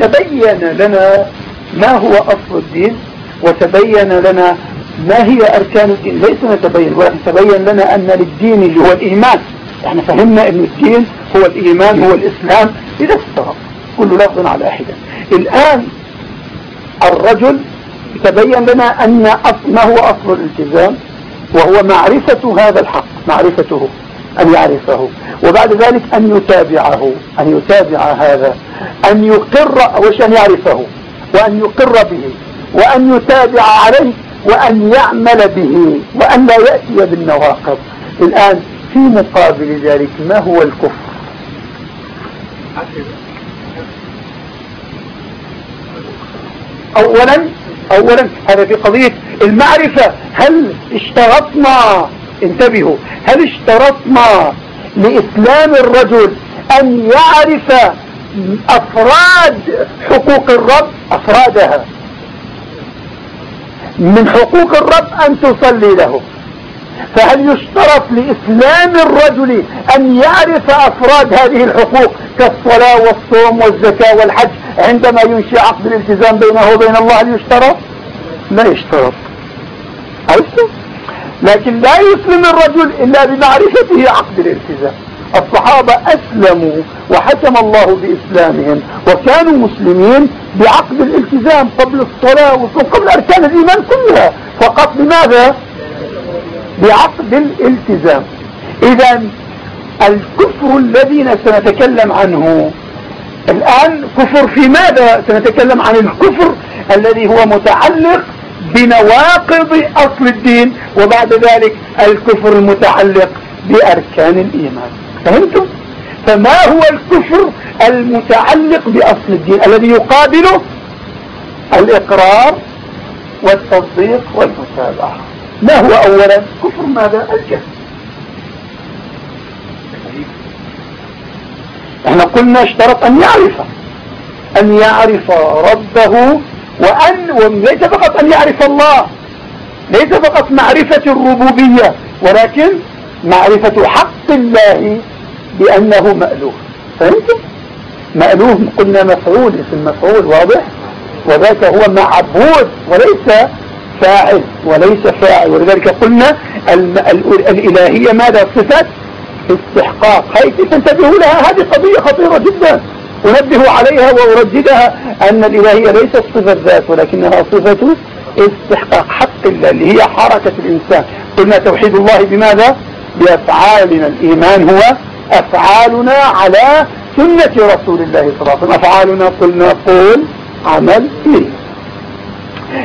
تبين لنا ما هو أصل الدين وتبين لنا ما هي أركان الدين. ليس نتبين ولكن تبين لنا أن للدين اللي هو الإيمان. إحنا فهمنا أن الدين هو الإيمان هو الإسلام. إذا استغرب كل لفظ على حدة الآن الرجل تبين لنا أن ما هو أصل الالتزام؟ وهو معرفة هذا الحق معرفته أن يعرفه وبعد ذلك أن يتابعه أن يتابع هذا. أن يقر وش أن يعرفه وأن يقر به وأن يتابع عليه وأن يعمل به وأن لا يأتي بالنواقض الآن في مقابل ذلك ما هو الكفر؟ أولا أولا هذا في قضية المعرفة. هل اشترطنا انتبهوا هل اشترطنا لإسلام الرجل أن يعرف أفراد حقوق الرب أفرادها. من حقوق الرب أن تصلي له. فهل يشترط لإسلام الرجل أن يعرف أفراد هذه الحقوق كالصلاة والصوم والزكاة والحج عندما ينشئ عقد الالتزام بينه وبين الله؟ هل يشترط؟ لا يشترط. عرفتم لكن لا يسلم الرجل إلا بمعرفته عقد الالتزام. الصحابة أسلموا وحكم الله بإسلامهم وكانوا مسلمين بعقد الالتزام قبل الصلاة وقبل أركان الإيمان كلها. فقط بماذا بعقد الالتزام. إذا الكفر الذي سنتكلم عنه الآن كفر في ماذا سنتكلم عن الكفر الذي هو متعلق بنواقض أصل الدين وبعد ذلك الكفر المتعلق بأركان الإيمان. فهمتم؟ فما هو الكفر المتعلق بأصل الدين الذي يقابله الإقرار والتصديق والمتابعة؟ ما هو أولا؟ كفر ماذا؟ الجهل. إحنا قلنا اشترط أن يعرف أن يعرف ربه وأن وليس فقط أن يعرف الله ليس فقط معرفة الربوبية ولكن معرفة حق الله بأنه مألوه فهمتم؟ مألوه قلنا مفعول اسم مفعول واضح؟ وذاك هو معبود وليس فاعل وليس فاعل. ولذلك قلنا الإلهية ماذا؟ صفة استحقاق. هاي تنتبهوا لها هذه قضية خطيرة جدا. أنبه عليها وأرددها أن الإلهية ليست صفة ذات ولكنها صفة استحقاق حق الله اللي هي حركة الإنسان. قلنا توحيد الله بماذا؟ بأفعالنا. الإيمان هو أفعالنا على سنة رسول الله صلى الله عليه وسلم. أفعالنا قلنا قول عمل فيه.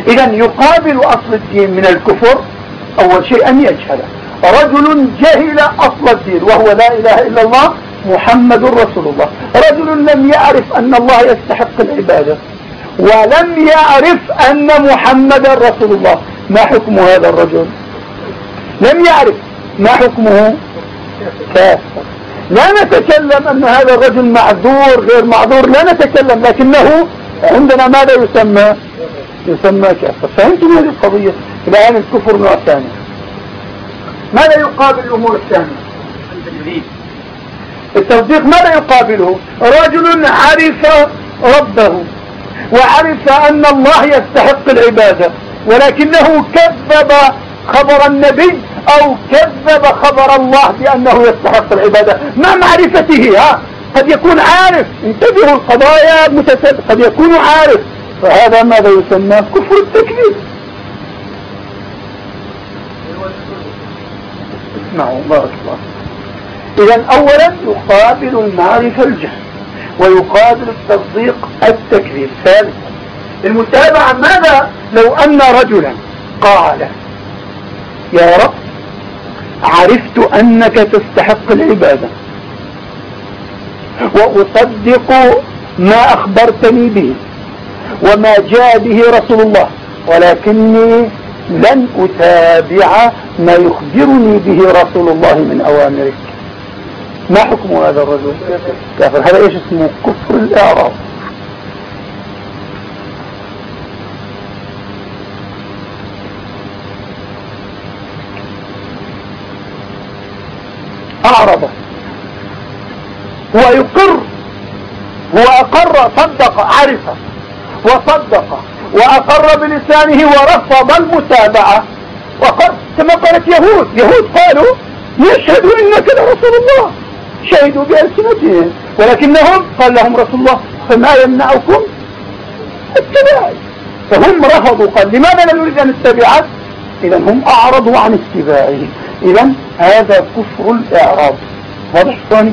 إذا يقابل أصل الدين من الكفر أول شيء أن يجهله. رجل جهل أصل الدين وهو لا إله إلا الله محمد رسول الله. رجل لم يعرف أن الله يستحق العبادة ولم يعرف أن محمد رسول الله. ما حكم هذا الرجل؟ لم يعرف. ما حكمه؟ كافر. لا نتكلم أن هذا الرجل معذور غير معذور لا نتكلم لكنه عندنا ماذا يسمى؟ يسمى كافر فهمتم هذه القضية؟ الآن الكفر نوع ثاني؟ ماذا يقابل الأمور الثانية؟ التصديق ماذا يقابله؟ رجل عرف ربه وعرف أن الله يستحق العبادة ولكنه كذب خبر النبي أو كذب خبر الله بأنه يستحق العبادة. مع معرفته ها؟ قد يكون عارف. انتبهوا القضايا متسد قد يكون عارف. فهذا ماذا يسمى؟ كفر التكذيب. اسمعوا بارك الله إذا أولا يقابل المعرفة الجهل ويقابل التصديق التكذيب. ثالثا المتابعة ماذا؟ لو أن رجلا قال يا رب عرفت أنك تستحق العبادة. وأصدق ما أخبرتني به وما جاء به رسول الله ولكني لن أتابع ما يخبرني به رسول الله من أوامرك. ما حكم هذا الرجل؟ كافر. هذا إيش اسمه؟ كفر الاعراض اعرض هو يقر هو أقر صدق عرف وصدق وأقر بلسانه ورفض المتابعة. وقال كما قالت يهود. يهود قالوا يشهد إنك لرسول الله. شهدوا بألسنتهم ولكنهم قال لهم رسول الله فما يمنعكم اتباعي فهم رفضوا. قال لماذا لا نريد أن نتبعك؟ إذا هم أعرضوا عن اتباعه إذا هذا كفر الإعراض واضح ثاني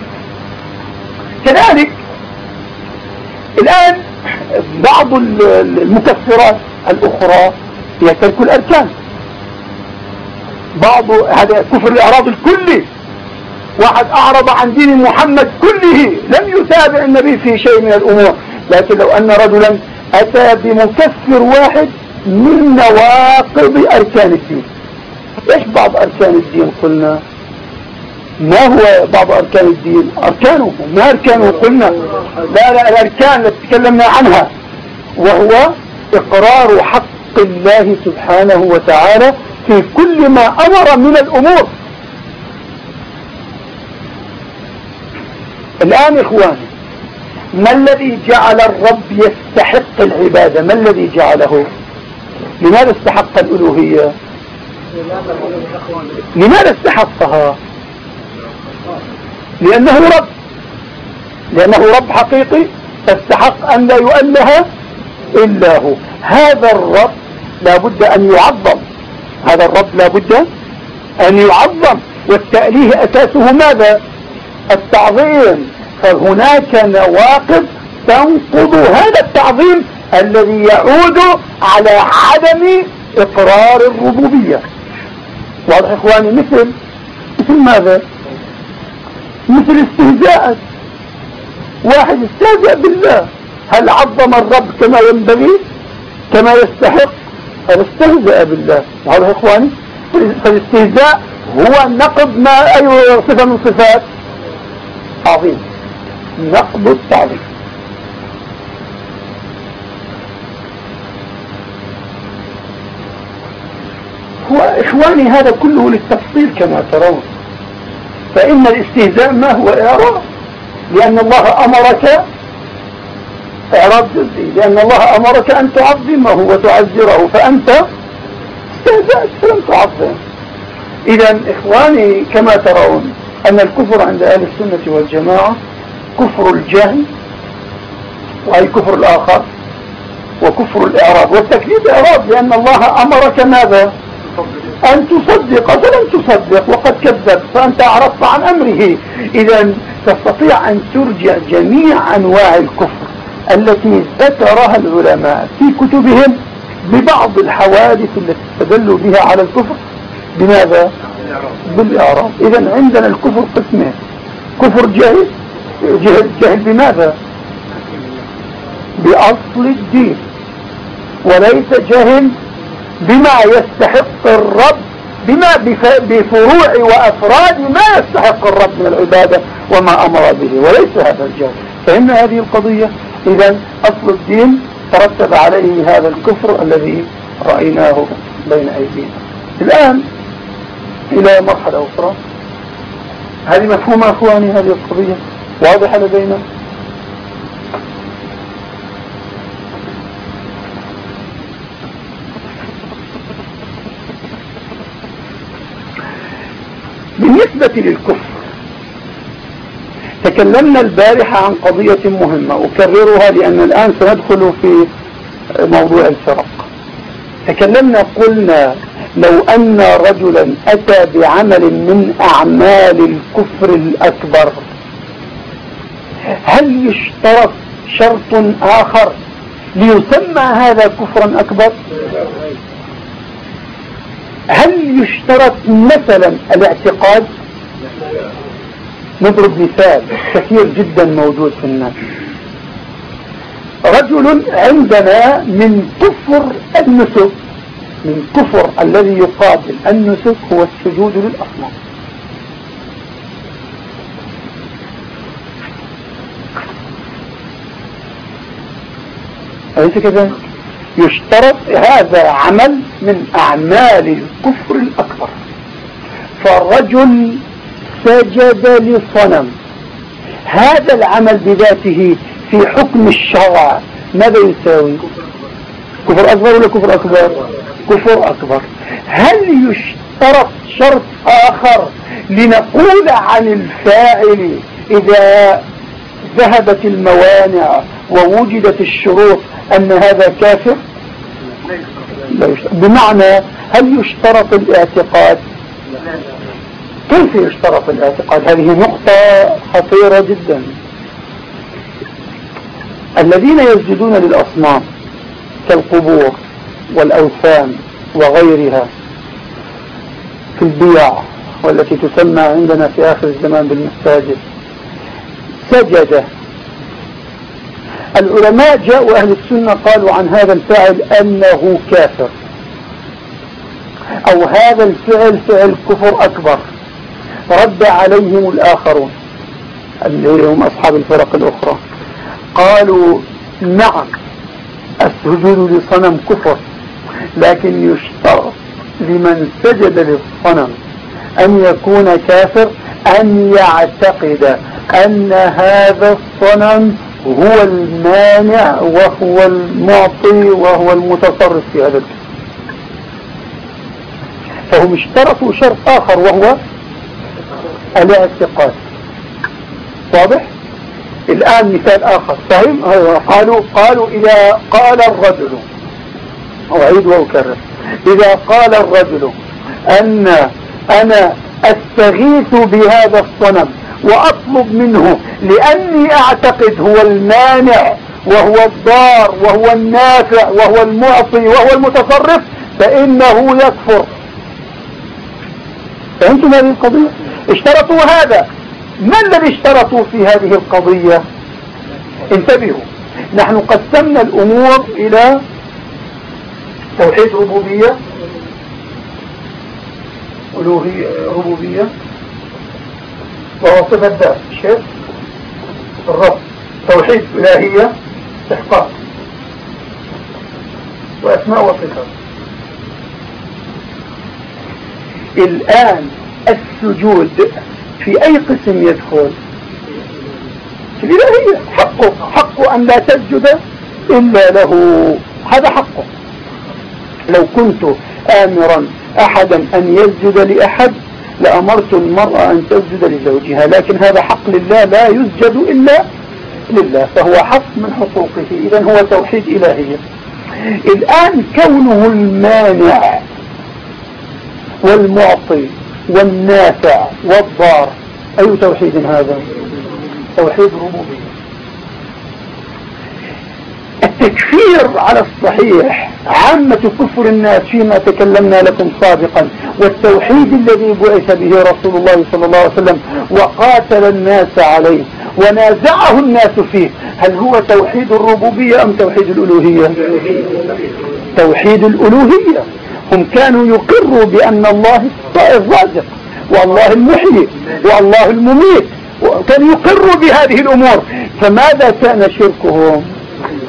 كذلك الآن بعض المكفرات الأخرى هي ترك الأركان. بعض هذا كفر الإعراض الكلي. واحد أعرض عن دين محمد كله لم يتابع النبي في شيء من الأمور. لكن لو أن رجلا أتى بمكفر واحد من نواقض أركان الدين إيش بعض أركان الدين قلنا؟ ما هو بعض أركان الدين؟ أركانه ما أركانه قلنا. لا لا الأركان التي تكلمنا عنها وهو إقرار حق الله سبحانه وتعالى في كل ما أمر من الأمور. الآن إخواني ما الذي جعل الرب يستحق العبادة؟ ما الذي جعله؟ لماذا استحق الألوهية؟ لماذا استحقها لأنه رب. لأنه رب حقيقي. فاستحق أن لا يؤله إلا هو. هذا الرب لابد أن يعظم. هذا الرب لابد أن يعظم. والتأليه أساسه ماذا؟ التعظيم. فهناك نواقض تنقض هذا التعظيم الذي يعود على عدم إقرار الربوبية. واضح إخواني مثل مثل ماذا؟ مثل استهزاء واحد استهزأ بالله. هل عظم الرب كما ينبغي؟ كما يستحق؟ هل استهزأ بالله؟ واضح إخواني فالاستهزاء هو نقض ما أي صفة من صفات. عظيم. نقض التعظيم. إخواني هذا كله للتفصيل كما ترون. فإن الاستهزاء ما هو إعراض؟ لأن الله أمرك إعراض جزئي لأن الله أمرك أن تعظمه وتعزره فأنت استهزأت فلم تعظم. إذا إخواني كما ترون أن الكفر عند أهل السنة والجماعة كفر الجهل وأي كفر الآخر وكفر الإعراض. والتكليف إعراض لأن الله أمرك ماذا؟ أن تصدق فلم تصدق وقد كذب فأنت أعرضت عن أمره. إذا تستطيع أن ترجع جميع أنواع الكفر التي ذكرها العلماء في كتبهم ببعض الحوادث التي استدلوا بها على الكفر. بماذا؟ بالإعراض. إذا عندنا الكفر قسمين. كفر جاهل جهل, جهل بماذا؟ بأصل الدين. وليس جهل بما يستحق الرب بما بفروع وأفراد ما يستحق الرب من العبادة وما أمر به وليس هذا الجهل فإن هذه القضية إذا أصل الدين ترتب عليه هذا الكفر الذي رأيناه بين أيدينا. الآن إلى مرحلة أخرى. هذه مفهومة أخواني هذه القضية واضحة لدينا؟ بالنسبة للكفر. تكلمنا البارحة عن قضية مهمة أكررها لأن الآن سندخل في موضوع الفرق. تكلمنا قلنا لو أن رجلا أتى بعمل من أعمال الكفر الأكبر هل يشترط شرط آخر ليسمى هذا كفرا أكبر؟ هل يشترط مثلا الاعتقاد؟ نضرب مثال كثير جدا موجود في الناس. رجل عندنا من كفر النسك من كفر الذي يقابل النسك هو السجود للأصنام. أليس كذلك يشترط هذا عمل من أعمال الكفر الأكبر. فالرجل سجد لصنم هذا العمل بذاته في حكم الشرع. ماذا يساوي؟ كفر أكبر ولا كفر أكبر؟ كفر أكبر. هل يشترط شرط آخر لنقول عن الفاعل إذا ذهبت الموانع ووجدت الشروط أن هذا كافر؟ لا يشترط. بمعنى هل يشترط الاعتقاد كيف يشترط الاعتقاد؟ هذه نقطة خطيرة جدا. الذين يسجدون للأصنام كالقبور والأوثان وغيرها في البيع والتي تسمى عندنا في آخر الزمان بالمساجد سجد. العلماء جاءوا أهل السنة قالوا عن هذا الفعل أنه كافر أو هذا الفعل فعل كفر أكبر. رد عليهم الآخرون اللي هم أصحاب الفرق الأخرى. قالوا نعم السجود لصنم كفر لكن يشترط لمن سجد للصنم أن يكون كافر أن يعتقد أن هذا الصنم هو المانع وهو المعطي وهو المتصرف في هذا الكون فهم اشترطوا شرط آخر وهو الاعتقاد. واضح؟ الآن مثال آخر. فهم قالوا قالوا إذا قال الرجل أعيد وأكرر. إذا قال الرجل أن أنا أستغيث بهذا الصنم وأطلب منه لأني أعتقد هو المانع وهو الضار وهو النافع وهو المعطي وهو المتصرف فإنه يكفر. فهمتم هذه القضية؟ اشترطوا هذا. ما الذي اشترطوا في هذه القضية؟ انتبهوا. نحن قسمنا الأمور إلى توحيد ربوبية ألوهية ربوبية وهو صفة ذات شيء الرب. توحيد إلهية استحقاق وأسماء وصفات. الآن السجود في أي قسم يدخل؟ في الإلهية حقه حقه أن لا تسجد إلا له. هذا حقه. لو كنت آمرا أحدا أن يسجد لأحد لأمرت المرأة أن تسجد لزوجها لكن هذا حق لله لا يسجد إلا لله فهو حق من حقوقه. إذا هو توحيد إلهية الآن كونه المانع والمعطي والنافع والضار. أي توحيد هذا؟ توحيد ربوبية التكفير على الصحيح عامة كفر الناس فيما تكلمنا لكم سابقا والتوحيد الذي بعث به رسول الله صلى الله عليه وسلم وقاتل الناس عليه ونازعه الناس فيه هل هو توحيد الربوبية أم توحيد الألوهية؟ توحيد الألوهية. هم كانوا يقروا بأن الله الرازق والله المحيي والله المميت وكانوا يقروا بهذه الأمور. فماذا كان شركهم؟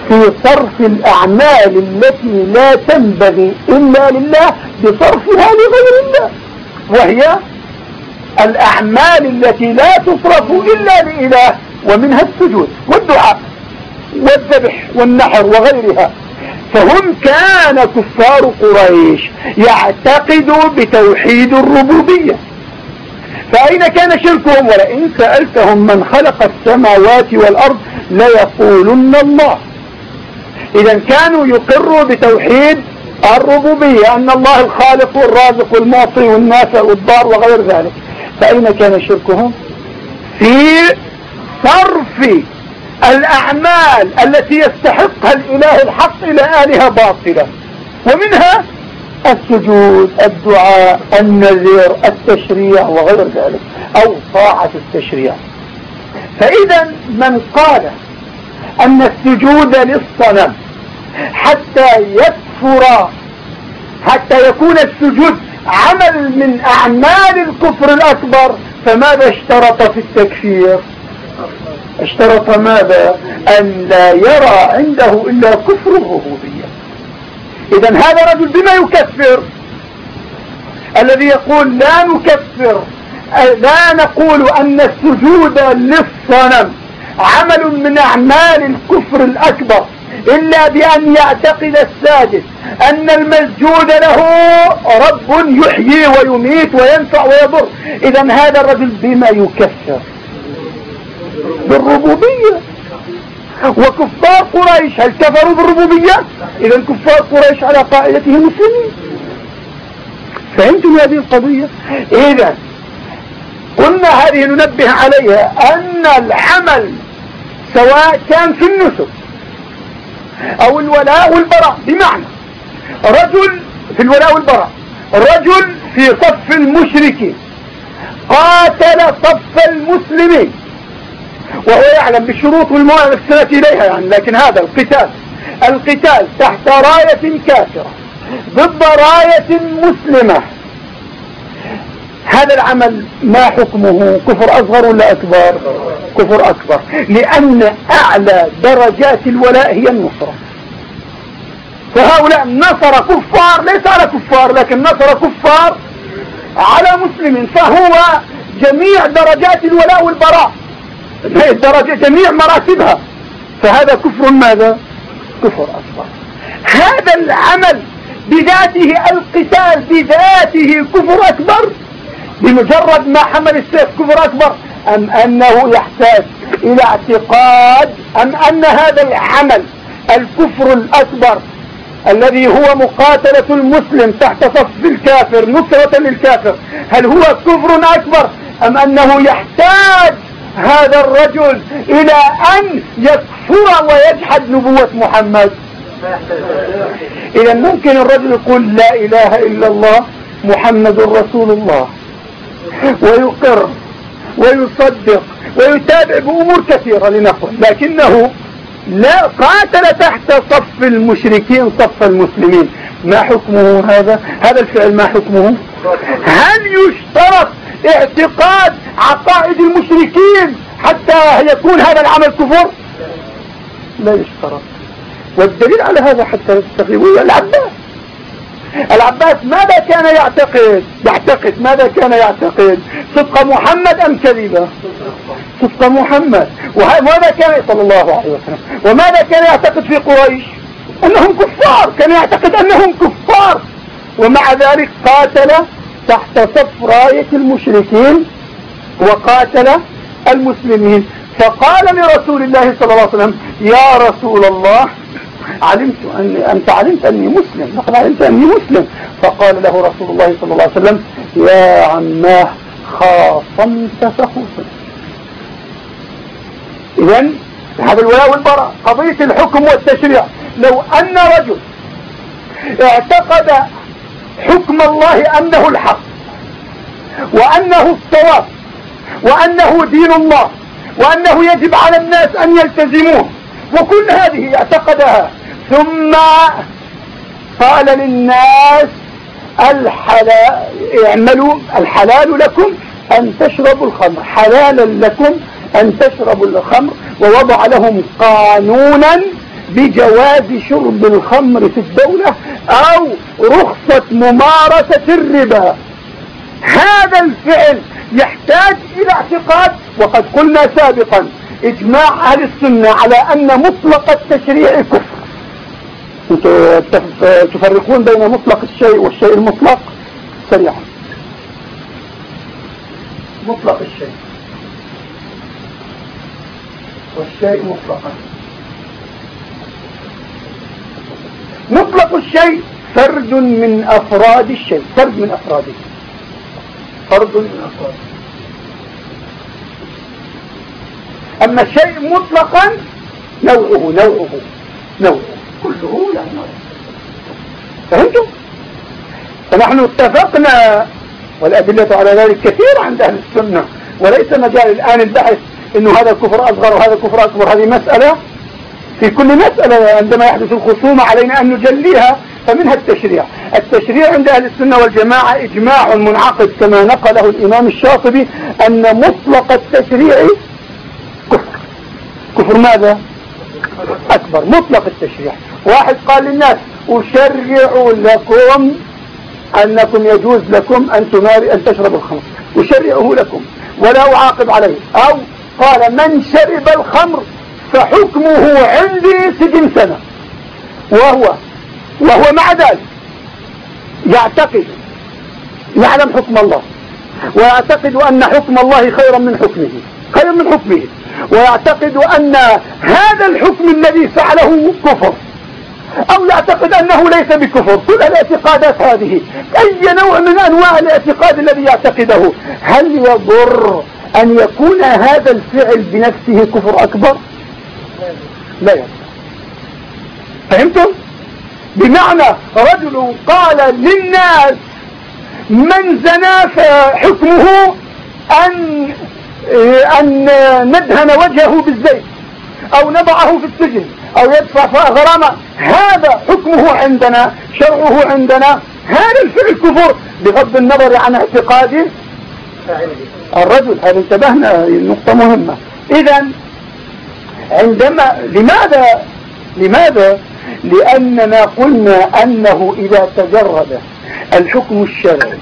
في صرف الأعمال التي لا تنبغي إلا لله بصرفها لغير الله وهي الأعمال التي لا تصرف إلا لإله ومنها السجود والدعاء والذبح والنحر وغيرها. فهم كان كفار قريش يعتقدوا بتوحيد الربوبية. فأين كان شركهم؟ ولئن سألتهم من خلق السماوات والأرض ليقولن الله. إذا كانوا يقروا بتوحيد الربوبية أن الله الخالق والرازق والمعطي والنافع والضار وغير ذلك. فأين كان شركهم؟ في صرف الأعمال التي يستحقها الإله الحق إلى آلهة باطلة. ومنها السجود الدعاء النذير التشريع وغير ذلك أو طاعة التشريع. فإذا من قال أن السجود للصنم حتى يكفر حتى يكون السجود عمل من أعمال الكفر الأكبر فماذا اشترط في التكفير؟ اشترط ماذا؟ أن لا يرى عنده إلا كفر الربوبية. إذا هذا رجل بما يكفر؟ الذي يقول لا نكفر. لا نقول أن السجود للصنم عمل من أعمال الكفر الأكبر إلا بأن يعتقد الساجد أن المسجود له رب يحيي ويميت وينفع ويضر. إذا هذا الرجل بما يكفر. بالربوبية. وكفار قريش هل كفروا بالربوبية؟ إذا كفار قريش على قاعدته مسلمين. فهمتم هذه القضية؟ إذا قلنا هذه ننبه عليها أن العمل سواء كان في النسك أو الولاء والبراء بمعنى رجل في الولاء والبراء رجل في صف المشركين قاتل صف المسلمين. وهو يعلم بالشروط والموانع التي إليها يعني لكن هذا القتال القتال تحت راية كافرة ضد راية مسلمة. هذا العمل ما حكمه؟ كفر أصغر ولا أكبر؟ كفر أكبر لأن أعلى درجات الولاء هي النصرة. فهؤلاء نصر كفار ليس على كفار لكن نصر كفار على مسلم. فهو جميع درجات الولاء والبراء. الدرجة جميع مراتبها. فهذا كفر ماذا؟ كفر أكبر. هذا العمل بذاته القتال بذاته كفر أكبر. بمجرد ما حمل السيف كفر أكبر أم أنه يحتاج إلى اعتقاد أم أن هذا العمل الكفر الأكبر الذي هو مقاتلة المسلم تحت صف الكافر نصرة للكافر هل هو كفر أكبر أم أنه يحتاج هذا الرجل إلى أن يكفر ويجحد نبوة محمد. إذا ممكن الرجل يقول لا إله إلا الله محمد رسول الله. ويقر ويصدق ويتابع بأمور كثيرة لنقل لكنه لا قاتل تحت صف المشركين صف المسلمين. ما حكمه هذا؟ هذا الفعل ما حكمه؟ هل يشترط اعتقاد عقائد المشركين حتى يكون هذا العمل كفر؟ لا يشترط. والدليل على هذا حتى تستغربوا العباس. العباس ماذا كان يعتقد؟ يعتقد ماذا كان يعتقد؟ صدق محمد أم كذبة؟ صدق محمد. وماذا كان صلى الله عليه وسلم. وماذا كان يعتقد في قريش؟ أنهم كفار. كان يعتقد أنهم كفار. ومع ذلك قاتل تحت صف راية المشركين وقاتل المسلمين. فقال لرسول الله صلى الله عليه وسلم يا رسول الله علمت أن أنت علمت أني مسلم لقد علمت أني مسلم. فقال له رسول الله صلى الله عليه وسلم يا عماه خاصمت فخوصمت إذا هذا الولاء والبراء قضية الحكم والتشريع. لو أن رجل اعتقد حكم الله أنه الحق وأنه الصواب وأنه دين الله وأنه يجب على الناس أن يلتزموه. وكل هذه اعتقدها. ثم قال للناس الحلال اعملوا الحلال لكم أن تشربوا الخمر. حلالا لكم أن تشربوا الخمر. ووضع لهم قانونا بجواز شرب الخمر في الدولة أو رخصة ممارسة الربا. هذا الفعل يحتاج إلى اعتقاد وقد قلنا سابقا إجماع أهل السنة على أن مطلق التشريع كفر. تفرقون بين مطلق الشيء والشيء المطلق؟ سريعا. مطلق الشيء والشيء مطلقا. مطلق الشيء فرد من أفراد الشيء. فرد من أفراده فرد من أفراده أما الشيء مطلقا نوعه نوعه نوعه. كله له نوع. فهمتم؟ فنحن اتفقنا والأدلة على ذلك كثيرة عند أهل السنة وليس مجال الآن البحث إنه هذا كفر أصغر وهذا كفر أكبر. هذه مسألة في كل مسألة عندما يحدث الخصومة علينا أن نجليها فمنها التشريع. التشريع عند أهل السنة والجماعة إجماع منعقد كما نقله الإمام الشاطبي أن مطلق التشريع كفر. كفر ماذا؟ أكبر مطلق التشريع. واحد قال للناس أشرع لكم أنكم يجوز لكم أن تماري أن تشربوا الخمر. أشرعه لكم ولا أعاقب عليه. أو قال من شرب الخمر فحكمه عندي سجن سنة. وهو وهو مع ذلك يعتقد يعلم حكم الله. ويعتقد أن حكم الله خيرا من حكمه. خير من حكمه. ويعتقد أن هذا الحكم الذي فعله كفر. أو يعتقد أنه ليس بكفر؟ كل الاعتقادات هذه. أي نوع من أنواع الاعتقاد الذي يعتقده؟ هل يضر أن يكون هذا الفعل بنفسه كفر أكبر؟ لا يضر فهمتم؟ بمعنى رجل قال للناس من زنى فحكمه أن أن ندهن وجهه بالزيت أو نضعه في السجن أو يدفع غرامة. هذا حكمه عندنا شرعه عندنا. هذا الفعل كفر بغض النظر عن اعتقاد الرجل. هذا انتبهنا نقطة مهمة. إذا عندما لماذا؟ لماذا؟ لأننا قلنا أنه إذا تجرد الحكم الشرعي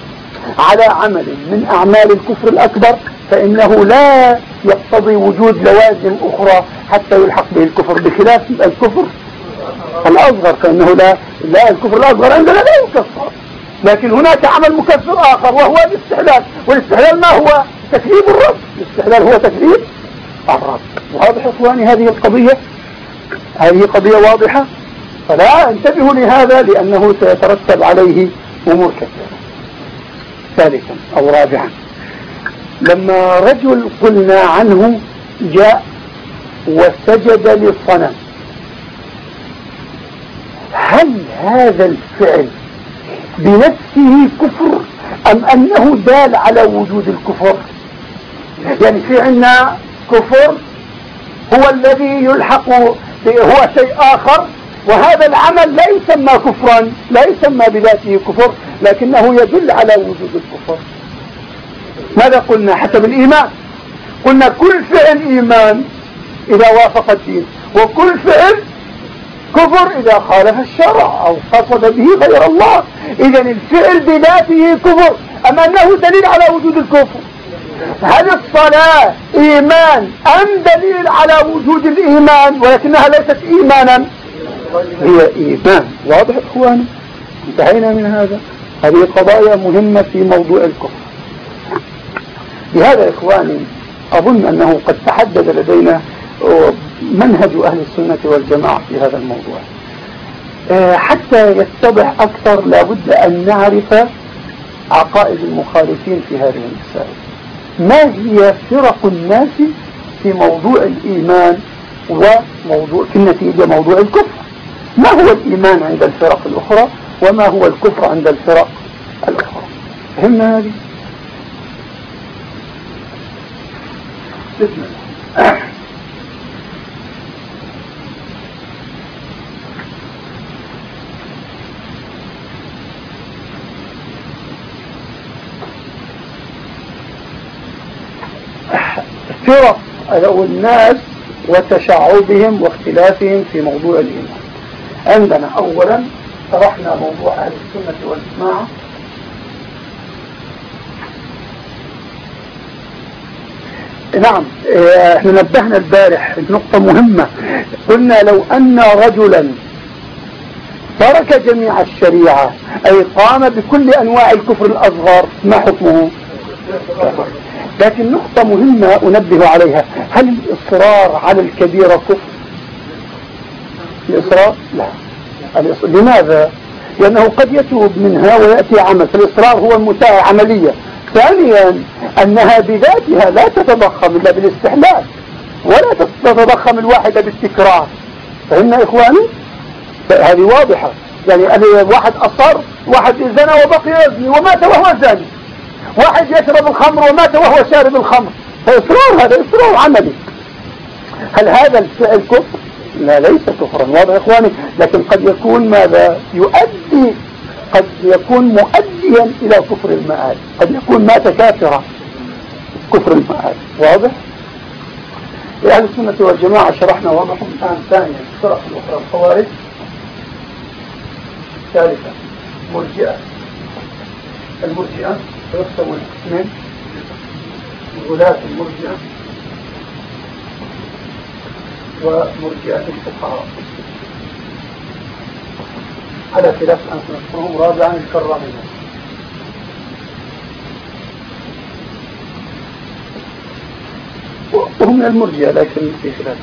على عمل من أعمال الكفر الأكبر فإنه لا يقتضي وجود لوازم أخرى حتى يلحق به الكفر بخلاف الكفر الأصغر فإنه لا, لا الكفر الأصغر عندنا لا يكفر. لكن هناك عمل مكفر آخر وهو الاستحلال. والاستحلال ما هو؟ تكذيب الرب. الاستحلال هو تكذيب الرب واضح إخواني هذه القضية هذه قضية واضحة. فلا انتبهوا لهذا لأنه سيترتب عليه أمور كثيرة. ثالثا أو رابعا. لما رجل قلنا عنه جاء وسجد للصنم هل هذا الفعل بنفسه كفر أم أنه دال على وجود الكفر؟ يعني في عنا كفر هو الذي يلحق هو شيء آخر وهذا العمل لا يسمى كفرا لا يسمى بذاته كفر لكنه يدل على وجود الكفر. ماذا قلنا؟ حسب الإيمان. قلنا كل فعل إيمان إذا وافق الدين وكل فعل كفر إذا خالف الشرع أو قصد به غير الله. إذا الفعل بذاته كفر أما أنه دليل على وجود الكفر. هل الصلاة إيمان أم دليل على وجود الإيمان ولكنها ليست إيمانا؟ هي إيمان. واضح إخواني؟ انتهينا من هذا. هذه قضايا مهمة في موضوع الكفر. بهذا إخواني أظن أنه قد تحدد لدينا منهج أهل السنة والجماعة في هذا الموضوع. آه، حتى يتضح أكثر لابد أن نعرف عقائد المخالفين في هذه المسائل. ما هي فرق الناس في موضوع الإيمان وموضوع في النتيجة موضوع الكفر؟ ما هو الإيمان عند الفرق الأخرى وما هو الكفر عند الفرق الأخرى؟ فهمنا هذه؟ بسم الله. فرق الناس وتشعبهم واختلافهم في موضوع الإيمان. عندنا أولا طرحنا موضوع أهل السنة والجماعة. نعم آه، إحنا نبهنا البارح نقطة مهمة. قلنا لو أن رجلا ترك جميع الشريعة أي قام بكل أنواع الكفر الأصغر ما حكمه؟ لكن نقطة مهمة أنبه عليها. هل الإصرار على الكبيرة كفر؟ الإصرار؟ لا. الإصرار. لماذا؟ لأنه قد يتوب منها ويأتي عمل. فالإصرار هو المتاع عملية ثانيا أنها بذاتها لا تتضخم إلا بالاستحلال ولا تتضخم الواحدة بالتكرار. فهمنا إخواني هذه واضحة. يعني واحد أصر واحد زنى وبقي يزني ومات وهو زاني واحد يشرب الخمر ومات وهو شارب الخمر. فإصرار هذا إصرار عملي. هل هذا الفعل كفر؟ لا ليس كفرا. واضح يا إخواني لكن قد يكون ماذا؟ يؤدي قد يكون مؤديا إلى كفر المآل. قد يكون مات كافرا كفر المآل. واضح؟ لأهل السنة والجماعة شرحنا وضعهم الآن ثانيا. الفرق الأخرى الخوارج. ثالثا مرجئة. المرجئة يقسم القسمين الغلاة المرجئة ومرجئة الفقهاء على خلاف أن نذكرهم رابعا الكرامية وهم من لكن في خلاف.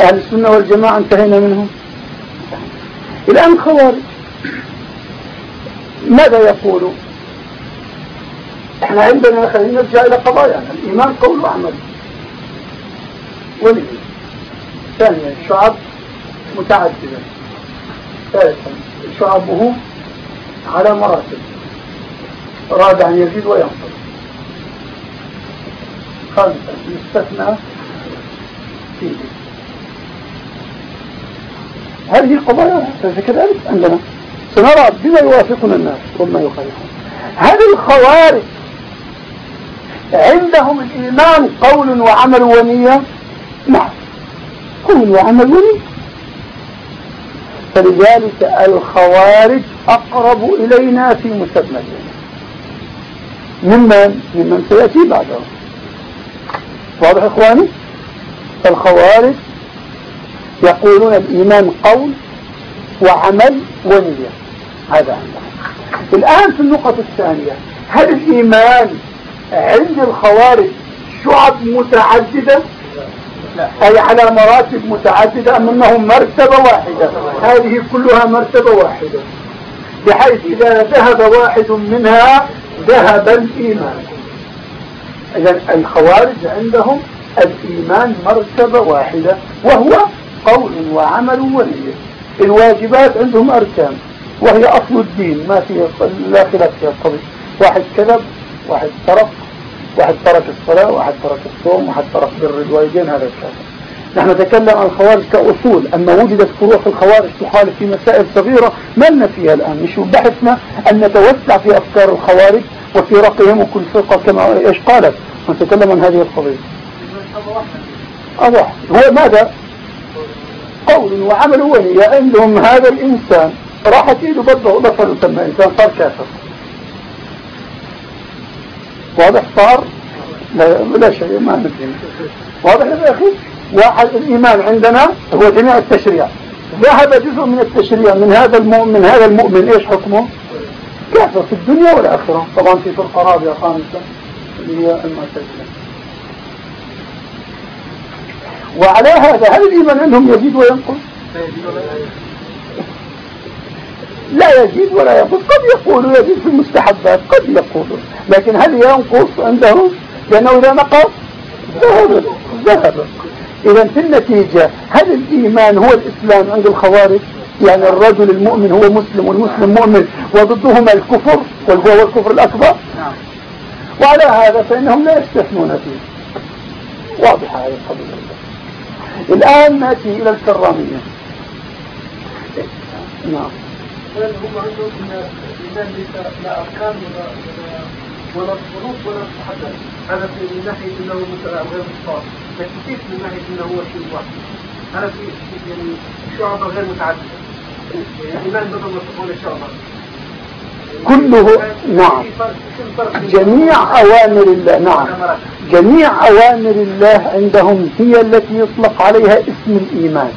أهل السنة والجماعة انتهينا منهم. الآن خوارج. ماذا يقولوا إحنا عندنا خلينا نرجع إلى قضايا. الإيمان قول وعمل. وليه ثانيا شعب متعددة ثالثا شعبه على مراتب. رابعا يزيد وينقص. خامسا يستثنى فيه. هذه قضايا كذلك عندنا سنرى بما يوافقنا الناس وما يخالفون هل الخوارج عندهم الإيمان قول وعمل ونية؟ نعم. قول وعمل ونية. فلذلك الخوارج أقرب إلينا في مسمى ممن؟ ممن سيأتي بعدهم. واضح إخواني؟ الخوارج يقولون الإيمان قول وعمل ونية. هذا عندهم الآن في النقطة الثانية هل الإيمان عند الخوارج شعب متعددة؟ أي على مراتب متعددة أم أنهم مرتبة واحدة؟ هذه كلها مرتبة واحدة. بحيث إذا ذهب واحد منها ذهب الإيمان. إذا الخوارج عندهم الإيمان مرتبة واحدة وهو قول وعمل ونية. الواجبات عندهم أركان وهي أصل الدين ما فيها لا خلاف فيها القضية واحد كذب واحد ترك واحد ترك الصلاة واحد ترك الصوم واحد ترك بر الوالدين هذا الكلام نحن نتكلم عن الخوارج كأصول. أما وجدت فروع في الخوارج تخالف في مسائل صغيرة ما لنا فيها الآن. مش بحثنا أن نتوسع في أفكار الخوارج وفي رقهم وكل فرقة كما إيش قالت. ونتكلم عن هذه القضية. أضح هو ماذا؟ قول وعمل ونية عندهم هذا الإنسان. راحت إيده بده بطل يسمى إنسان صار كافر. واضح صار؟ لا, لا شيء ما ندري واضح يا أخي؟ واحد الإيمان عندنا هو جميع التشريع. ذهب جزء من التشريع من هذا المؤمن هذا المؤمن إيش حكمه؟ كافر في الدنيا والآخرة. طبعا في فرقة رابعة خامسة اللي هي المعتزلة. وعلى هذا هل الإيمان عندهم يزيد وينقص؟ لا يزيد ولا ينقص. قد يقولوا يزيد في المستحبات قد يقولوا لكن هل ينقص عندهم لأنه إذا نقص ذهب ذهب. إذا في النتيجة هل الإيمان هو الإسلام عند الخوارج؟ يعني الرجل المؤمن هو مسلم والمسلم مؤمن وضدهما الكفر وهو الكفر الأكبر؟ نعم. وعلى هذا فإنهم لا يستثنون فيه. واضحة هذه القضية الآن نأتي إلى الكرامية. نعم. هم عندهم لا أركان ولا ولا شروط ولا مستحبات هذا من ناحية أنه مثلا غير مصطلح لكن كيف من ناحية أنه هو شيء واحد؟ هذا في يعني شعبة غير متعددة. الإيمان بدل ما تقول شعبة كله نعم. جميع أوامر الله نعم. جميع أوامر الله عندهم هي التي يطلق عليها اسم الإيمان.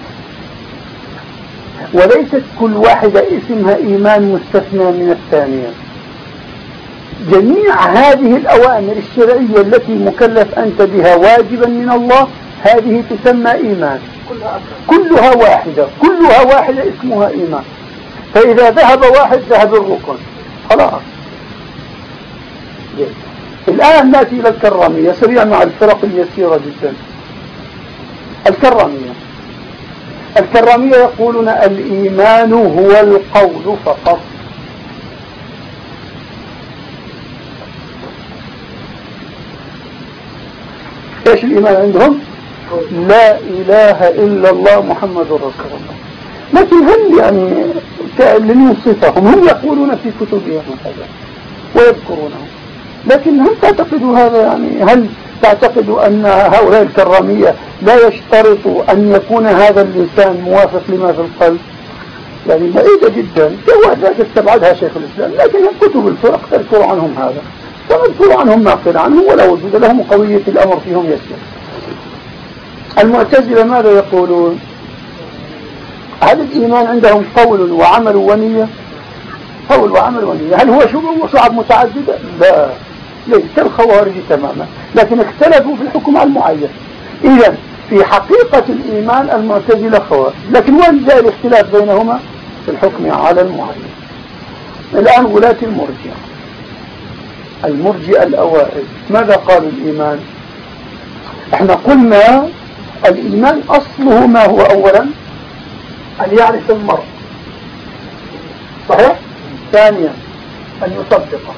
وليست كل واحدة اسمها إيمان مستثنى من الثانية. جميع هذه الأوامر الشرعية التي مكلف أنت بها واجبا من الله هذه تسمى إيمان. كلها واحدة كلها واحدة اسمها إيمان. فإذا ذهب واحد ذهب الركن. خلاص. الآن نأتي إلى الكرامية سريعا مع الفرق اليسيرة جدا. الكرامية. الكرامية يقولون الإيمان هو القول فقط. إيش الإيمان عندهم؟ لا إله إلا الله محمد رسول الله. لكن هم يعني لنوصفهم هم يقولون في كتبهم هذا ويذكرونه لكن هل تعتقدوا هذا يعني هل تعتقدوا أن هؤلاء الكرامية لا يشترطوا أن يكون هذا اللسان موافق لما في القلب؟ يعني بعيدة جدا جواد لا تستبعدها شيخ الإسلام لكن كتب الفرق تذكر عنهم هذا. سنذكر عنهم ما قيل عنهم ولا وجود لهم وقوية الأمر فيهم يسير. المعتزلة ماذا يقولون؟ هل الإيمان عندهم قول وعمل ونية؟ قول وعمل ونية. هل هو شعب متعددة لا. ليس. كالخوارج تماما. لكن اختلفوا في الحكم على المعين. إذا في حقيقة الإيمان المعتزلة خوارج. لكن وين جاء الاختلاف بينهما؟ في الحكم على المعين. الآن ولاة المرجئة. المرجئة الأوائل. ماذا قالوا الإيمان؟ إحنا قلنا الإيمان أصله ما هو أولا. أن يعرف المرء. صحيح؟ ثانيا أن يصدقه.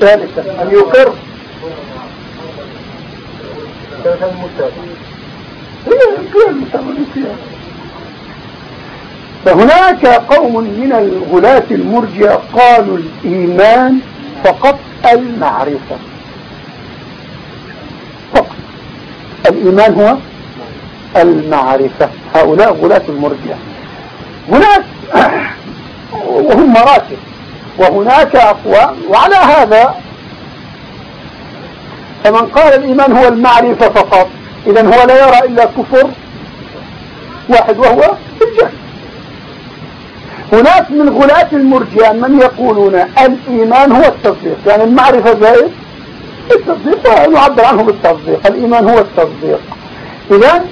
ثالثا أن يقر. ثالثا المتابعة. فهناك قوم من الغلاة المرجئة قالوا الإيمان فقط المعرفة. فقط. الإيمان هو المعرفة. هؤلاء غلاة المرجئة. هناك وهم مراتب. وهناك أقوام وعلى هذا فمن قال الإيمان هو المعرفة فقط إذا هو لا يرى إلا كفر واحد وهو الجهل. هناك من غلاة المرجئة من يقولون الإيمان هو التصديق. يعني المعرفة زائد التصديق ونعبر عنه بالتصديق. الإيمان هو التصديق. إذا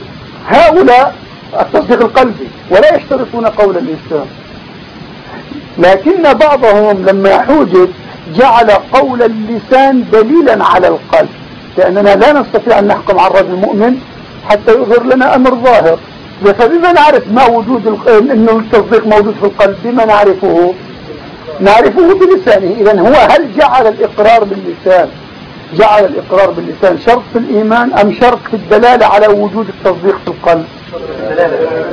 هؤلاء التصديق القلبي ولا يشترطون قول الإسلام لكن بعضهم لما حوجد جعل قول اللسان دليلا على القلب لأننا لا نستطيع أن نحكم على الرجل المؤمن حتى يظهر لنا أمر ظاهر. فبما نعرف ما وجود إنه التصديق موجود في القلب بما نعرفه؟ نعرفه بلسانه. اذا هو هل جعل الإقرار باللسان جعل الإقرار باللسان شرط في الإيمان أم شرط في الدلالة على وجود التصديق في القلب؟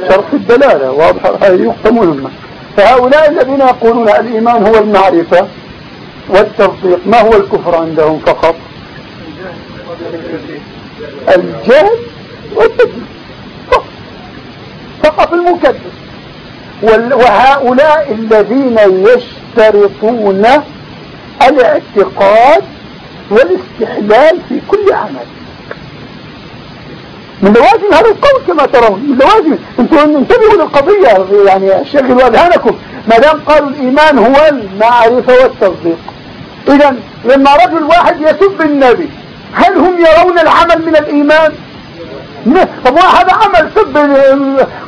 شرط في الدلالة واضح هذه نقطة مهمة فهؤلاء الذين يقولون الإيمان هو المعرفة والتصديق ما هو الكفر عندهم فقط؟ الجهل والتكذيب فقط المكذب وهؤلاء الذين يشترطون الاعتقاد والاستحلال في كل عمل من لوازم هذا القول كما ترون من لوازم. أنتم انتبهوا للقضية يعني شغلوا اذهانكم ما دام قالوا الإيمان هو المعرفة والتصديق. إذا لما رجل واحد يسب النبي هل هم يرون العمل من الإيمان؟ طب هذا عمل سب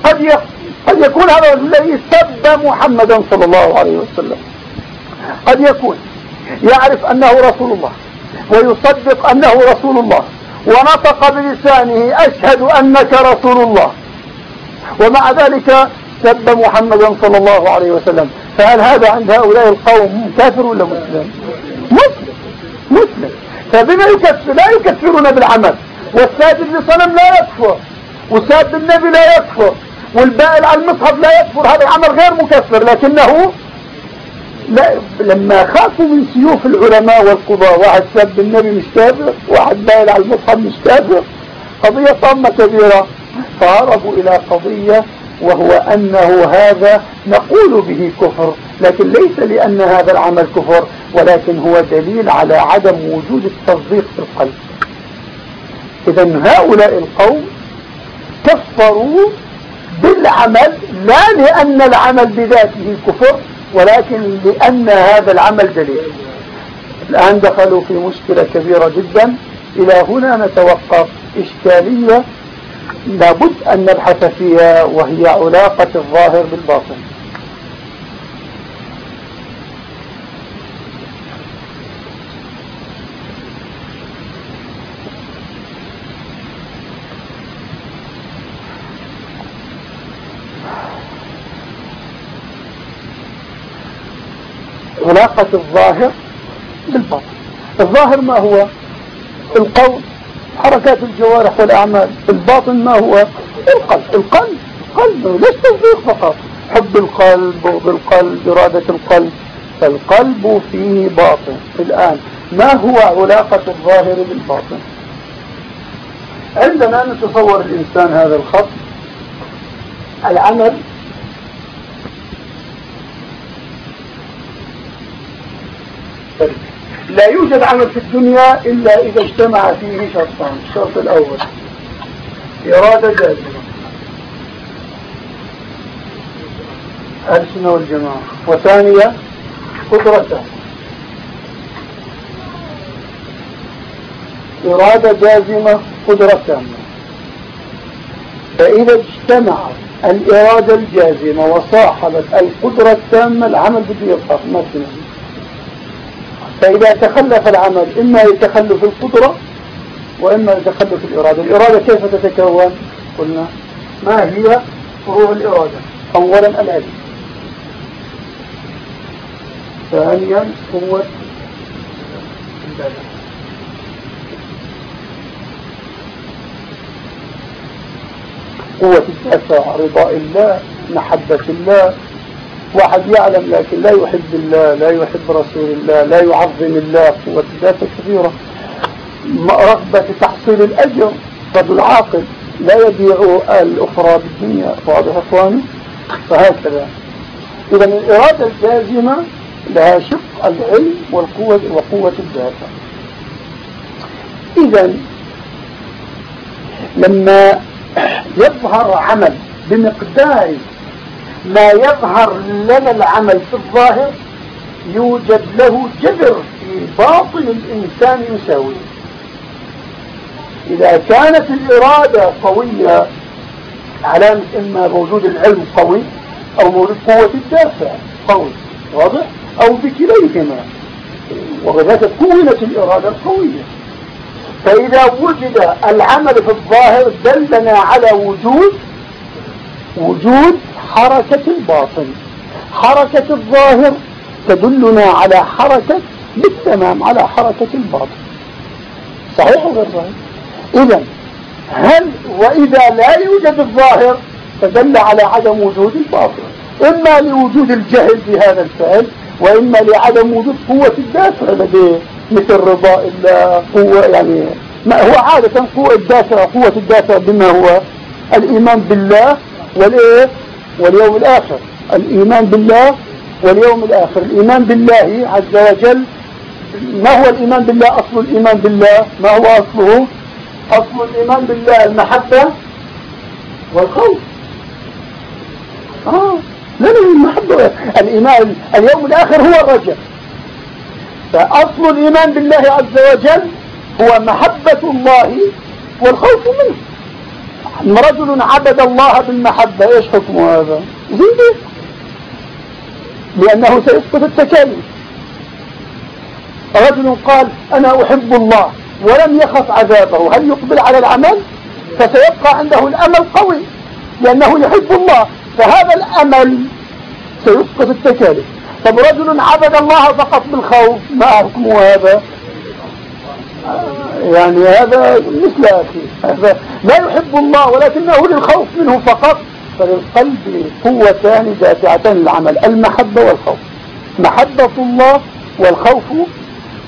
قد قد يكون هذا الذي سب محمدا صلى الله عليه وسلم. قد يكون. يعرف أنه رسول الله. ويصدق أنه رسول الله. ونطق بلسانه أشهد أنك رسول الله. ومع ذلك سب محمدا صلى الله عليه وسلم. فهل هذا عند هؤلاء القوم كافر ولا مسلم؟ مسلم. مسلم. فبما يكفر لا يكفرون بالعمل. والساجد لصنم لا يكفر. وساب النبي لا يكفر. والبائل على المصحف لا يكفر. هذا العمل غير مكفر لكنه لا لما خافوا من سيوف العلماء والقضاء واحد ساب النبي مش كافر واحد بائل على المصحف مش كافر قضية طامة كبيرة فهربوا إلى قضية وهو أنه هذا نقول به كفر لكن ليس لأن هذا العمل كفر ولكن هو دليل على عدم وجود التصديق في القلب. إذا هؤلاء القوم كفروا بالعمل لا لأن العمل بذاته كفر ولكن لأن هذا العمل دليل الآن دخلوا في مشكلة كبيرة جدا. إلى هنا نتوقف. إشكالية لابد أن نبحث فيها وهي علاقة الظاهر بالباطن. علاقة الظاهر بالباطن الظاهر ما هو؟ القول. حركات الجوارح والأعمال. الباطن ما هو؟ القلب. القلب. قلب ليس تصديق فقط. حب القلب بغض القلب إرادة القلب. فالقلب فيه باطن. الآن ما هو علاقة الظاهر بالباطن؟ عندما نتصور الإنسان هذا الخط. العمل لا يوجد عمل في الدنيا إلا إذا اجتمع فيه شرطان الشرط الأول. إرادة جازمة. السنة والجماعة. وثانية قدرة إرادة جازمة قدرة تامة فإذا اجتمعت الإرادة الجازمة وصاحبت القدرة التامة العمل بده يصحف ما فإذا تخلف العمل إما يتخلف القدرة وإما يتخلف الإرادة. الإرادة كيف تتكون؟ قلنا ما هي فروع الإرادة؟ أولا العلم. ثانيا قوة قوة الدافع رضاء الله محبة الله. واحد يعلم لكن لا يحب الله لا يحب رسول الله لا يعظم الله قوة كثيرة رغبة تحصيل الأجر. رجل عاقل لا يبيع الأخرى بالدنيا. واضح إخواني؟ فهكذا. إذا الإرادة الجازمة لها شق العلم والقوة وقوة الدافع. إذا لما يظهر عمل بمقدار ما يظهر لنا العمل في الظاهر يوجد له جذر في باطن الإنسان يساويه. إذا كانت الإرادة قوية علامة إما موجود العلم قوي أو موجود قوة الدافع قوي واضح؟ أو بكليهما. وبذلك كونت الإرادة القوية فإذا وجد العمل في الظاهر دلنا على وجود وجود حركة الباطن. حركة الظاهر تدلنا على حركة بالتمام على حركة الباطن صحيح وغير صحيح؟ إذا هل وإذا لا يوجد الظاهر فدل على عدم وجود الباطن إما لوجود الجهل بهذا الفعل وإما لعدم وجود قوة الدافع لديه مثل رضاء الله قوة يعني ما هو عادة قوة الدافع قوة الدافع بما هو الإيمان بالله والإيه؟ واليوم الآخر. الإيمان بالله واليوم الآخر. الإيمان بالله عز وجل ما هو الإيمان بالله؟ أصل الإيمان بالله. ما هو أصله؟ أصل الإيمان بالله المحبة والخوف. آه لا لا المحبة. الإيمان اليوم الآخر هو الرجاء. فأصل الإيمان بالله عز وجل هو محبة الله والخوف منه. رجل عبد الله بالمحبة إيش حكمه هذا؟ زنديق لأنه سيسقط التكاليف رجل قال أنا أحب الله ولم يخف عذابه. هل يقبل على العمل؟ فسيبقى عنده الأمل قوي لأنه يحب الله. فهذا الأمل سيسقط التكاليف. طب رجل عبد الله فقط بالخوف ما حكمه هذا؟ يعني هذا مثل أخي. هذا لا يحب الله ولكنه للخوف منه فقط. فللقلب قوتان دافعتان للعمل المحبة والخوف. محبة الله والخوف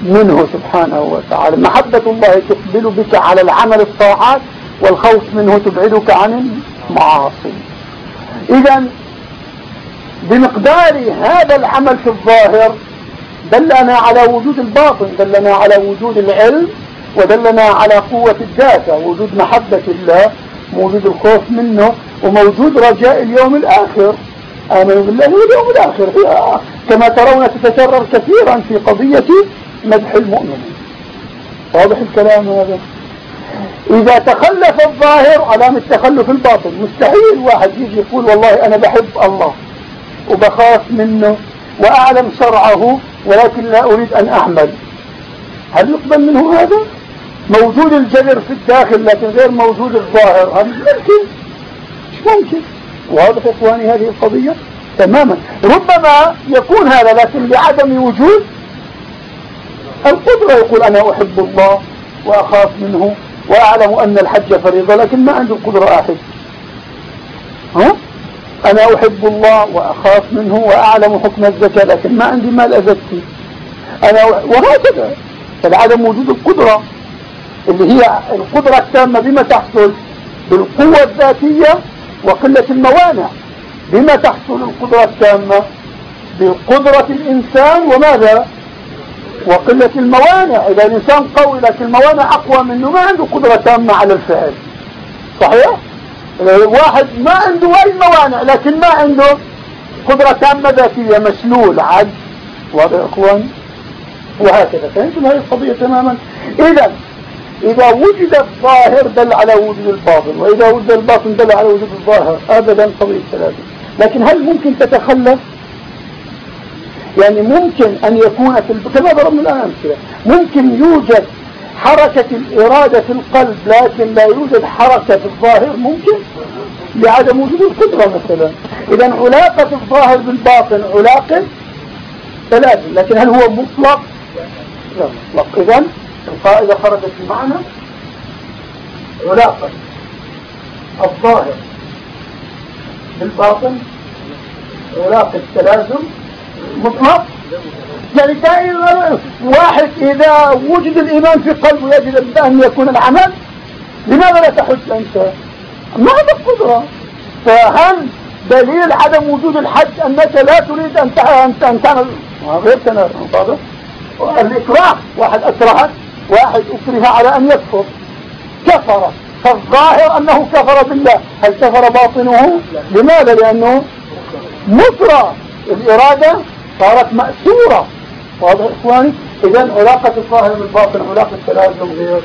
منه سبحانه وتعالى. محبة الله تقبل بك على العمل الطاعات والخوف منه تبعدك عن المعاصي. إذا بمقدار هذا العمل في الظاهر دلنا على وجود الباطن دلنا على وجود العلم ودلنا على قوة الدافع. وجود محبة الله موجود الخوف منه وموجود رجاء اليوم الآخر. آمنوا بالله واليوم الآخر. كما ترون تتكرر كثيرا في قضية مدح المؤمن واضح الكلام هذا إذا تخلف الظاهر علامة تخلف الباطن. مستحيل واحد يجي يقول والله أنا بحب الله وبخاف منه وأعلم شرعه ولكن لا أريد أن أعمل. هل يقبل منه هذا؟ موجود الجذر في الداخل لكن غير موجود الظاهر. هل ممكن مش ممكن واضح إخواني هذه القضية تماما. ربما يكون هذا لكن لعدم وجود القدرة يقول أنا أحب الله وأخاف منه وأعلم أن الحج فريضة لكن ما عندي القدرة أحب. ها؟ أنا أحب الله وأخاف منه وأعلم حكم الزكاة لكن ما عندي مال أزكي. أنا وهكذا. فلعدم وجود القدرة اللي هي القدرة التامة بما تحصل بالقوة الذاتية وقلة الموانع. بما تحصل القدرة التامة؟ بقدرة الإنسان وماذا؟ وقلة الموانع. إذا الإنسان قوي لكن الموانع أقوى منه ما عنده قدرة تامة على الفعل. صحيح؟ واحد ما عنده أي موانع لكن ما عنده قدرة تامة ذاتية مسلول عجز واضح أخوان؟ وهكذا. فهمتم هذه القضية تماما؟ إذا إذا وجد الظاهر دل على وجود الباطن وإذا وجد الباطن دل على وجود الظاهر أبدا قضية ثلاثة لكن هل ممكن تتخلف؟ يعني ممكن أن يكون في كما ضربنا الآن ممكن يوجد حركة الإرادة في القلب لكن لا يوجد حركة في الظاهر ممكن؟ لعدم وجود القدرة مثلا. إذا علاقة الظاهر بالباطن علاقة ثلاثة لكن هل هو مطلق؟ لا مطلق. إذا القاعدة خرجت بمعنى علاقة الظاهر بالباطن علاقة تلازم مطلق. يعني دائما واحد إذا وجد الإيمان في قلبه يجب أن يكون العمل لماذا لا تحج أنت؟ ما هذا القدرة. فهل دليل عدم وجود الحج أنك لا تريد أن تعمل؟ غير تنار الإكراه واحد أكرهك واحد أكره على أن يكفر. كفر. فالظاهر أنه كفر بالله. هل كفر باطنه؟ لماذا؟ لأنه مطرى الإرادة صارت مأسورة واضح إخواني؟ إذا علاقة الظاهر بالباطن علاقة تلازم غير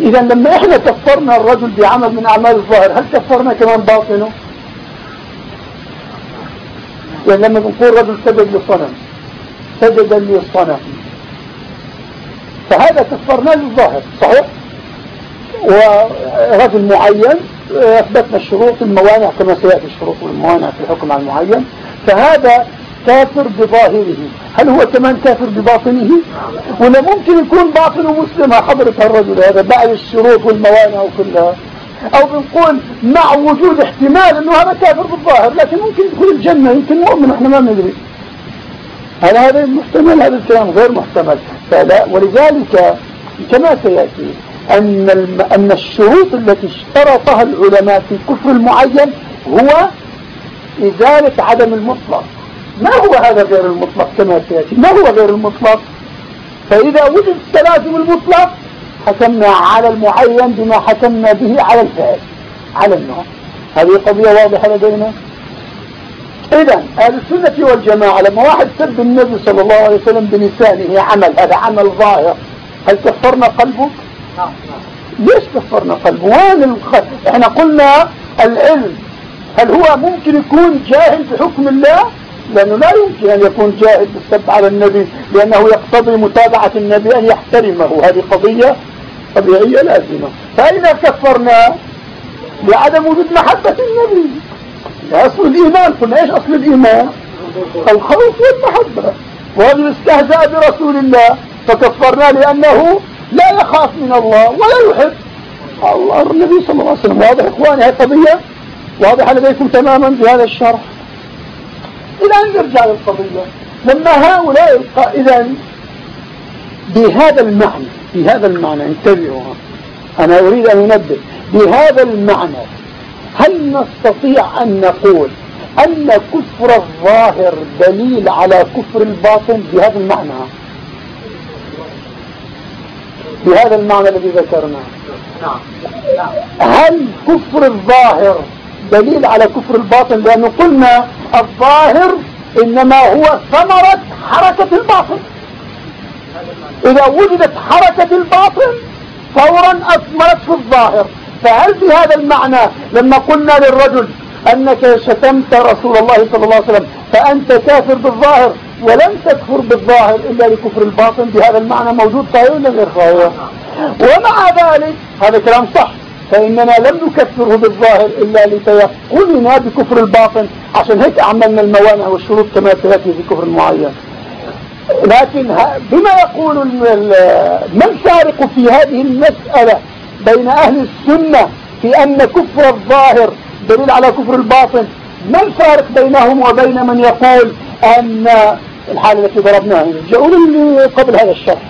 إذا لما إحنا كفرنا الرجل بعمل من أعمال الظاهر هل كفرنا كمان باطنه؟ يعني لما نقول رجل سجد للصنم سجد للصنم فهذا كفرناه للظاهر صحيح؟ ورجل معين أثبتنا الشروط الموانع كما سيأتي الشروط والموانع في الحكم على المعين. فهذا كافر بظاهره. هل هو كمان كافر بباطنه؟ ولا ممكن يكون باطنه مسلم؟ حضرة الرجل هذا بعد الشروط والموانع وكلها أو بنقول مع وجود احتمال إنه هذا كافر بالظاهر لكن ممكن يدخل الجنة يمكن مؤمن إحنا ما ندري. هل هذا محتمل هذا الكلام غير محتمل. فلا ولذلك كما سيأتي أن, أن الشروط التي اشترطها العلماء في الكفر المعين هو إزالة عدم المطلق. ما هو هذا غير المطلق كما سيأتي؟ ما هو غير المطلق؟ فإذا وجد التلازم المطلق حكمنا على المعين بما حكمنا به على الفعل على النوع. هذه قضية واضحة لدينا؟ إذا أهل السنة والجماعة لما واحد سب النبي صلى الله عليه وسلم بلسانه عمل هذا عمل ظاهر. هل كفرنا قلبه؟ ليش كفرنا قلبه؟ وين الخ... إحنا قلنا العلم. هل هو ممكن يكون جاهل بحكم الله؟ لأنه لا يمكن أن يكون جاهل بالسب على النبي لأنه يقتضي متابعة النبي أن يحترمه. هذه قضية طبيعية لازمة. فأين كفرنا لعدم وجود محبة النبي. أصل الإيمان قلنا إيش أصل الإيمان؟ الخوف والمحبة. ورجل استهزأ برسول الله فكفرنا لأنه لا يخاف من الله ولا يحب. الله النبي صلى الله عليه وسلم واضح إخواني هذه قضية واضحة لديكم تماما بهذا الشرح. إلى أن نرجع للقضية. لما هؤلاء إذا بهذا المعنى بهذا المعنى انتبهوا. أنا أريد أن أنبه. بهذا المعنى هل نستطيع أن نقول أن كفر الظاهر دليل على كفر الباطن بهذا المعنى؟ بهذا المعنى الذي ذكرناه. نعم. هل كفر الظاهر دليل على كفر الباطن؟ لأنه قلنا الظاهر إنما هو ثمرة حركة الباطن. إذا وجدت حركة الباطن فورا أثمرت في الظاهر. فهل في هذا المعنى لما قلنا للرجل أنك شتمت رسول الله صلى الله عليه وسلم فأنت كافر بالظاهر ولم تكفر بالظاهر إلا لكفر الباطن؟ بهذا المعنى موجود صحيح ولا غير صحيح؟ ومع ذلك هذا كلام صح فإننا لم نكفره بالظاهر إلا لتيقننا بكفر الباطن عشان هيك عملنا الموانع والشروط كما سيأتي في كفر معين لكن بما يقول ما الفارق في هذه المسألة؟ بين أهل السنة في أن كفر الظاهر دليل على كفر الباطن. ما الفارق بينهم وبين من يقول أن الحالة التي ضربناها جاءوا قبل هذا الشرح.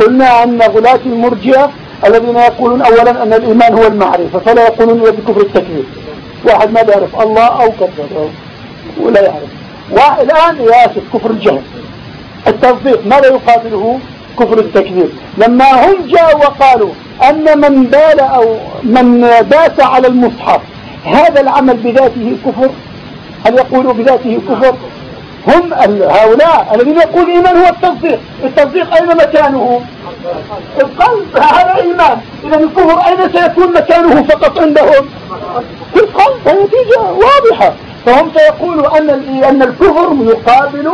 قلنا أن غلاة المرجئة الذين يقولون أولا أن الإيمان هو المعرفة فلا يقولون إلا بكفر التكليف واحد ما يعرف الله أو كذب ولا يعرف. والآن يا أسف كفر الجهل. التصديق ماذا يقابله؟ كفر التكذيب لما هم جاءوا وقالوا أن من بال أو من داس على المصحف هذا العمل بذاته كفر؟ هل يقولوا بذاته كفر؟ هم هؤلاء الذين يقول الإيمان هو التصديق. التصديق أين مكانه؟ القلب. هذا إيمان. إذا الكفر أين سيكون مكانه فقط عندهم؟ في القلب. نتيجة واضحة. فهم سيقولوا أن أن الكفر يقابل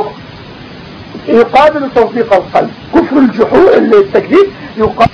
يقابل تصديق القلب. كفر الجحود التكذيب يقابل